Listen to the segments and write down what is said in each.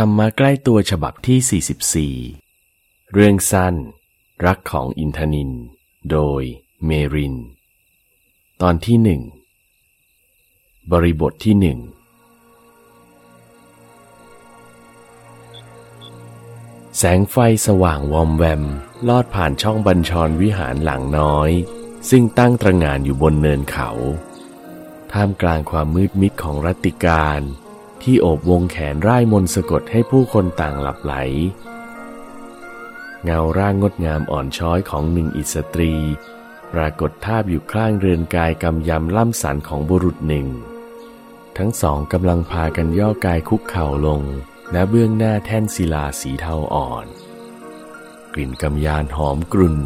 ธรรมะใกล้ตัวฉบับที่ 44 เรื่องสั้น รักของอินทนิน โดยเมริน ตอนที่หนึ่ง บริบทที่หนึ่ง แสงไฟสว่างวอมแวม ลอดผ่านช่องบัญชรวิหารหลังน้อย ซึ่งตั้งตระงานอยู่บนเนินเขา ท่ามกลางความมืดมิดของรัติการ ที่โอบวงแขนร่ายมนสะกดให้ผู้คนต่างหลับไหล เงาร่างงดงามอ่อนช้อยของหนึ่งอิสตรี ปรากฏทาบอยู่ข้างเรือนกายกำยำล่ำสันของบุรุษหนึ่ง ทั้งสองกำลังพากันย่อกายคุกเข่าลงณเบื้องหน้าแท่นศิลาสีเทาอ่อน กลิ่นกำยานหอมกรุ่น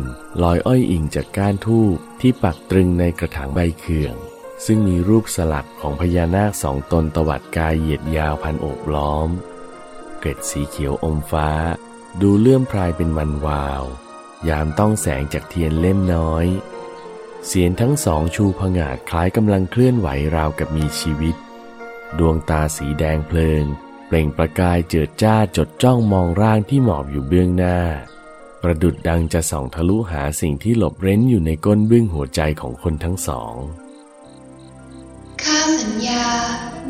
ลอยอ้อยอิงจากก้านทูบที่ปักตรึงในกระถางใบเขื่อง ซึ่งมีรูปสลักของพญานาคสองตนตวัดกายเหยียดยาวพันโอบล้อม เกร็ดสีเขียวอมฟ้า ดูเลื่อมพรายเป็นวันวาว ยามต้องแสงจากเทียนเล่มน้อย เสียงทั้งสองชูผงาดคล้ายกำลังเคลื่อนไหวราวกับมีชีวิต ดวงตาสีแดงเพลิง เปล่งประกายเจิดจ้าจดจ้องมองร่างที่หมอบอยู่เบื้องหน้าประดุดดังจะส่องทะลุหาสิ่งที่หลบเร้นอยู่ในก้นเบื้องหัวใจของคนทั้งสอง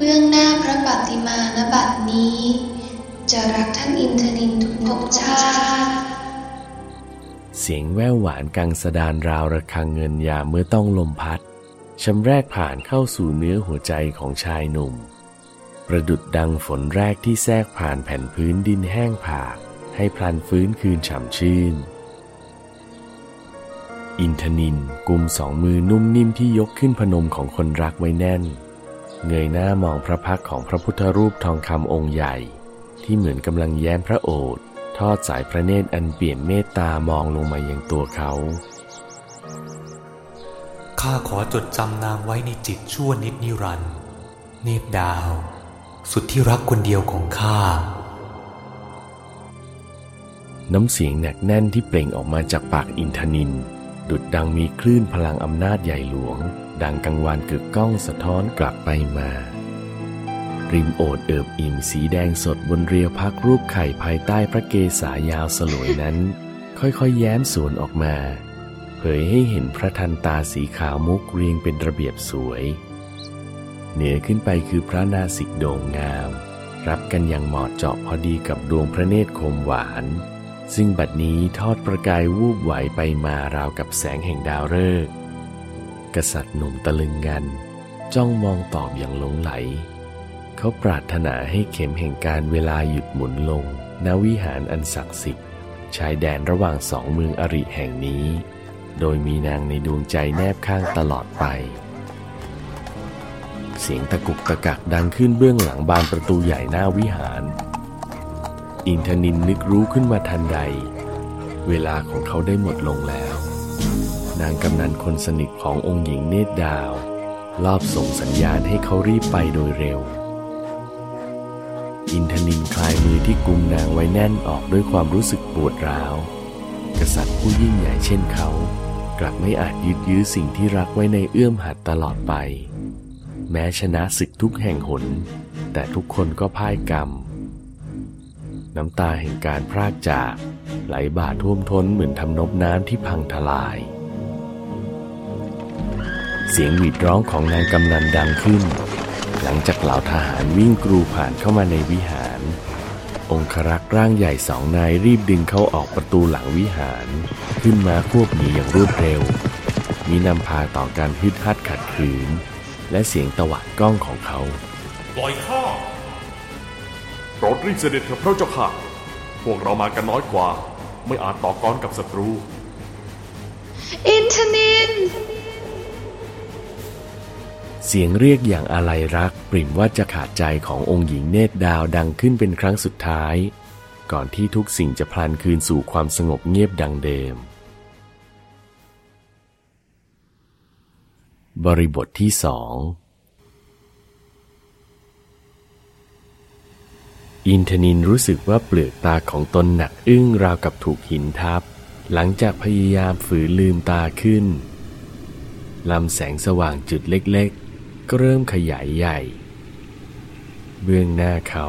เบื้องหน้าพระปฏิมานบัดนี้ จะรักท่านอินทนินทุกภพชาติเสียงแว่วหวานกังสดานราวระฆังเงินยาเมื่อต้องลมพัดชำแรกผ่านเข้าสู่เนื้อหัวใจของชายหนุ่ม ประดุดดังฝนแรกที่แทรกผ่านแผ่นพื้นดินแห้งผาก ให้พลันฟื้นคืนฉ่ำชื่น อินทนินกุมสองมือนุ่มนิ่มที่ยกขึ้นพนมของคนรักไว้แน่น เงยหน้ามองพระพักของพระพุทธรูปทองคำองค์ใหญ่ ที่เหมือนกำลังแย้มพระโอษฐ์ทอดสายพระเนตรอันเปี่ยมเมตตามองลงมายังตัวเขา ข้าขอจดจำนางไว้ในจิตชั่วนิดนิรันดร์เนตรดาว สุดที่รักคนเดียวของข้า น้ำเสียงหนักแน่นที่เปล่งออกมาจากปากอินทนิน ดุดดังมีคลื่นพลังอำนาจใหญ่หลวง ดังกังวานกึกก้องสะท้อนกลับไปมา ริมโอดเอิบอิ่มสีแดงสดบนเรียวพักรูปไข่ภายใต้พระเกศายาวสลวยนั้น ค่อยๆแย้มสวนออกมา เผยให้เห็นพระทันตาสีขาวมุกเรียงเป็นระเบียบสวย เหนือขึ้นไปคือพระนาสิกโด่งงาม รับกันอย่างเหมาะเจาะพอดีกับดวงพระเนตรคมหวาน ซึ่งบัดนี้ทอดประกายวูบไหวไปมาราวกับแสงแห่งดาวฤกษ์กษัตริย์หนุ่มตะลึงงัน จ้องมองตอบอย่างหลงไหล เขาปรารถนาให้เข็มแห่งการเวลาหยุดหมุนลงณวิหารอันศักดิ์สิทธิ์ชายแดนระหว่างสองเมืองอริแห่งนี้ โดยมีนางในดวงใจแนบข้างตลอดไป เสียงตะกุกตะกักดังขึ้นเบื้องหลังบานประตูใหญ่หน้าวิหาร อินทนินนึกรู้ขึ้นมาทันใด เวลาของเขาได้หมดลงแล้ว นางกำนันคนสนิทขององค์หญิงเนตรดาว รอบส่งสัญญาณให้เขารีบไปโดยเร็ว อินทนินคลายมือที่กุมนางไว้แน่นออกด้วยความรู้สึกปวดร้าว กษัตริย์ผู้ยิ่งใหญ่เช่นเขา กลับไม่อาจยึดยื้อสิ่งที่รักไว้ในเอื้อมหัดตลอดไป แม้ชนะศึกทุกแห่งหน แต่ทุกคนก็พ่ายกรรม น้ำตาแห่งการพรากจาก ไหลบ่าท่วมท้นเหมือนทำนบน้ำที่พังทลาย เสียงหวีดร้องของนางกำนันดังขึ้น หลังจากเหล่าทหารวิ่งกรูผ่านเข้ามาในวิหาร องครักษ์ร่างใหญ่สองนายรีบดึงเขาออกประตูหลังวิหาร ขึ้นมาควบหนีอย่างรวดเร็วมีนำพาต่อการฮึดฮัดขัดขืน และเสียงตวัดก้องของเขา ปล่อยข้า โปรดรีบเสด็จเถิดพระเจ้าค่ะ พวกเรามากันน้อยกว่า ไม่อาจต่อกรกับศัตรู อินทนิน เสียงเรียกอย่างอาลัยรักปริ่มว่าจะขาดใจขององค์หญิงเนตรดาวดังขึ้นเป็นครั้งสุดท้าย ก่อนที่ทุกสิ่งจะพลันคืนสู่ความสงบเงียบดังเดิม บริบทที่สอง อินทนินรู้สึกว่าเปลือกตาของตนหนักอึ้งราวกับถูกหินทับ หลังจากพยายามฝืนลืมตาขึ้นลำแสงสว่างจุดเล็กๆ ก็เริ่มขยายใหญ่ เบื้องหน้าเขา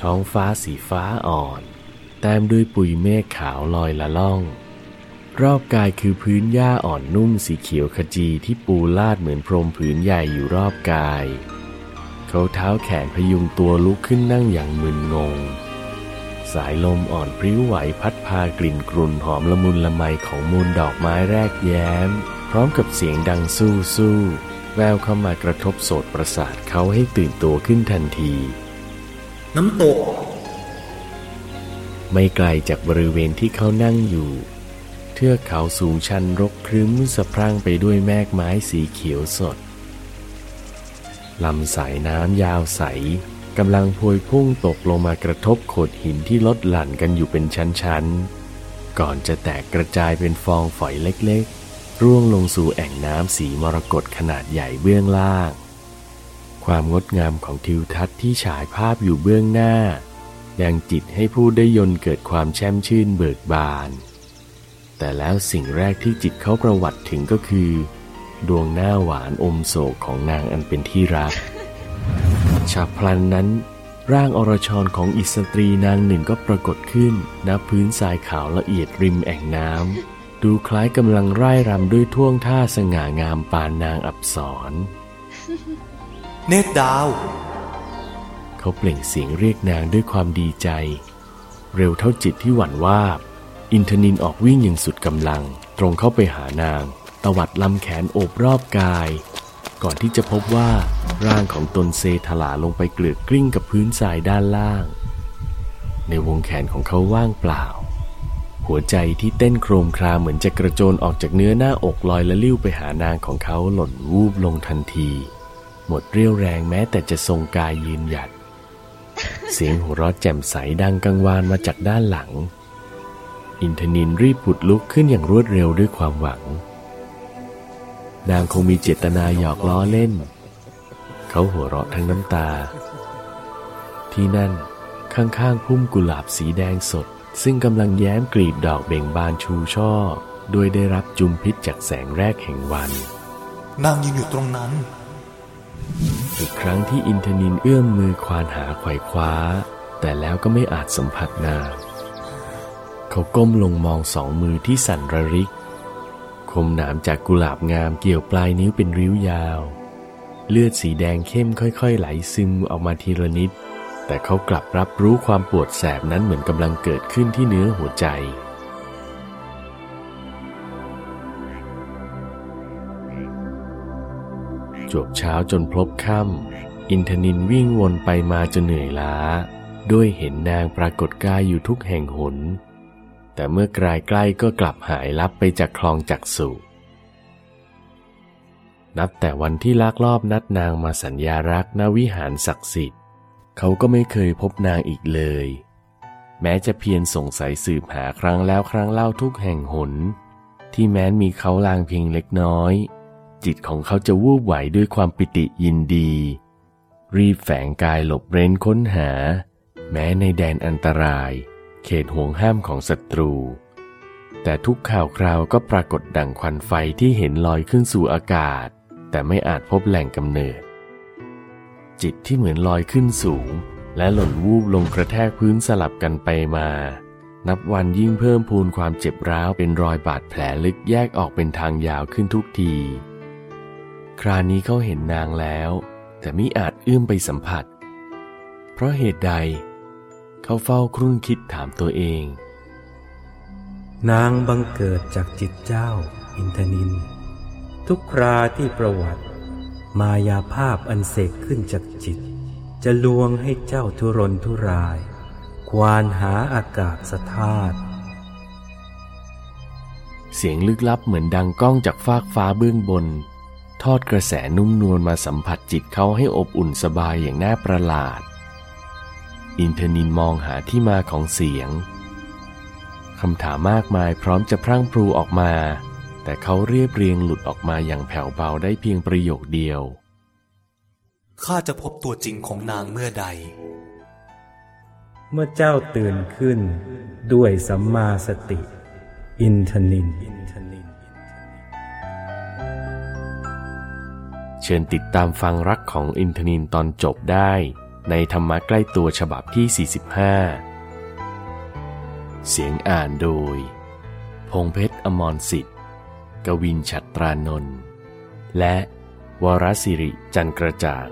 ท้องฟ้าสีฟ้าอ่อน แต้มด้วยปุยเมฆขาวลอยละล่อง รอบกายคือพื้นหญ้าอ่อนนุ่มสีเขียวขจีที่ปูลาดเหมือนพรมผืนใหญ่อยู่รอบกาย เขาเท้าแขนพยุงตัวลุกขึ้นนั่งอย่างมึนงง สายลมอ่อนพริ้วไหวพัดพากลิ่นกรุ่นหอมละมุนละไมของมูลดอกไม้แรกแย้ม พร้อมกับเสียงดังสู้สู้แววเข้ามากระทบโสดประสาทเขาให้ตื่นตัวขึ้นทันที น้ำตก ไม่ไกลจากบริเวณที่เขานั่งอยู่ เทือกเขาสูงชันรกครึ้มสะพรั่งไปด้วยแมกไม้สีเขียวสด ลำสายน้ำยาวใสกำลังพวยพุ่งตกลงมากระทบโขดหินที่ลดหลั่นกันอยู่เป็นชั้นๆ ก่อนจะแตกกระจายเป็นฟองฝอยเล็กๆ ร่วงลงสู่แอ่งน้ำสีมรกตขนาดใหญ่เบื้องล่าง ความงดงามของทิวทัศน์ที่ฉายภาพอยู่เบื้องหน้า ยังจิตให้ผู้ได้ยนเกิดความแช่มชื่นเบิกบาน แต่แล้วสิ่งแรกที่จิตเขาประวัติถึงก็คือ ดวงหน้าหวานอมโศกของนางอันเป็นที่รักฉับพลันนั้น ร่างอรชรของอิสตรีนางหนึ่งก็ปรากฏขึ้นณพื้นทรายขาวละเอียดริมแอ่งน้ำดูคล้ายกำลังไร่รำด้วยท่วงท่าสง่างามปานนางอับสรเนตรดาว เขาเปล่งเสียงเรียกนางด้วยความดีใจ เร็วเท่าจิตที่หวั่นว่าบอินทนินออกวิ่งอย่างสุดกำลัง ตรงเข้าไปหานาง ตวัดลำแขนโอบรอบกาย ก่อนที่จะพบว่าร่างของตนเซถลาลงไปเกลือกกลิ้งกับพื้นทรายด้านล่าง ในวงแขนของเขาว่างเปล่า หัวใจที่เต้นโครมครามเหมือนจะกระโจนออกจากเนื้อหน้าอกลอยละลิ้วไปหานางของเขาหล่นวูบลงทันที หมดเรี่ยวแรงแม้แต่จะทรงกายยืนหยัด เสียงหัวเราะแจ่มใสดังกังวานมาจากด้านหลัง อินทนินรีบผุดลุกขึ้นอย่างรวดเร็วด้วยความหวัง นางคงมีเจตนาหยอกล้อเล่น เขาหัวเราะทั้งน้ำตา ที่นั่นข้างๆพุ่มกุหลาบสีแดงสด ซึ่งกำลังแย้มกลีบดอกเบ่งบานชูช่อ โดยได้รับจุมพิษจากแสงแรกแห่งวัน นางยืนอยู่ตรงนั้น อีกครั้งที่อินทนินเอื้อมมือควานหาไขว่คว้า แต่แล้วก็ไม่อาจสัมผัสนาง เขาก้มลงมองสองมือที่สั่นระริก คมหนามจากกุหลาบงามเกี่ยวปลายนิ้วเป็นริ้วยาว เลือดสีแดงเข้มค่อยๆ ไหลซึมออกมาทีละนิด แต่เขากลับรับรู้ความปวดแสบนั้นเหมือนกำลังเกิดขึ้นที่เนื้อหัวใจจวบเช้าจนพลบค่ำอินทนินวิ่งวนไปมาจนเหนื่อยล้า ด้วยเห็นนางปรากฏกายอยู่ทุกแห่งหน แต่เมื่อกลายใกล้ก็กลับหายลับไปจากคลองจักสุนับแต่วันที่ลักลอบนัดนางมาสัญญารักณวิหารศักดิ์สิทธิ์ เขาก็ไม่เคยพบนางอีกเลย แม้จะเพียรสงสัยสืบหาครั้งแล้วครั้งเล่าทุกแห่งหน ที่แม้นมีเขาลางเพียงเล็กน้อย จิตของเขาจะวูบไหวด้วยความปิติยินดี รีบแฝงกายหลบเร้นค้นหา แม้ในแดนอันตราย เขตห่วงห้ามของศัตรู แต่ทุกข่าวคราวก็ปรากฏดังควันไฟที่เห็นลอยขึ้นสู่อากาศ แต่ไม่อาจพบแหล่งกำเนิด จิตที่เหมือนลอยขึ้นสูง และหล่นวูบลงกระแทกพื้นสลับกันไปมา นับวันยิ่งเพิ่มพูนความเจ็บร้าวเป็นรอยบาดแผลลึกแยกออกเป็นทางยาวขึ้นทุกที คราวนี้เขาเห็นนางแล้ว แต่ไมิอาจเอื้อมไปสัมผัส เพราะเหตุใด เขาเฝ้าครุ่นคิดถามตัวเอง นางบังเกิดจากจิตเจ้า อินทนิน ทุกคราที่ประวัติ มายาภาพอันเสกขึ้นจากจิต จะลวงให้เจ้าทุรนทุราย ควานหาอากาศสธาตุเสียงลึกลับเหมือนดังก้องจากฟากฟ้าเบื้องบน ทอดกระแสนุ่มนวลมาสัมผัสจิตเขาให้อบอุ่นสบายอย่างน่าประหลาด อินทนินมองหาที่มาของเสียงคำถามมากมายพร้อมจะพรั่งพรูออกมา แต่เขาเรียบเรียงหลุดออกมาอย่างแผ่วเบาได้เพียงประโยคเดียว ข้าจะพบตัวจริงของนางเมื่อใด เมื่อเจ้าตื่นขึ้น ด้วยสัมมาสติ อินทนิน เชิญติดตามฟังรักของอินทนินตอนจบได้ ในธรรมะใกล้ตัวฉบับที่ 45 เสียงอ่านโดย พงเพชรอมรสิทธิ์กวินฉัตรานนท์และวรศิริจันกระจ่าง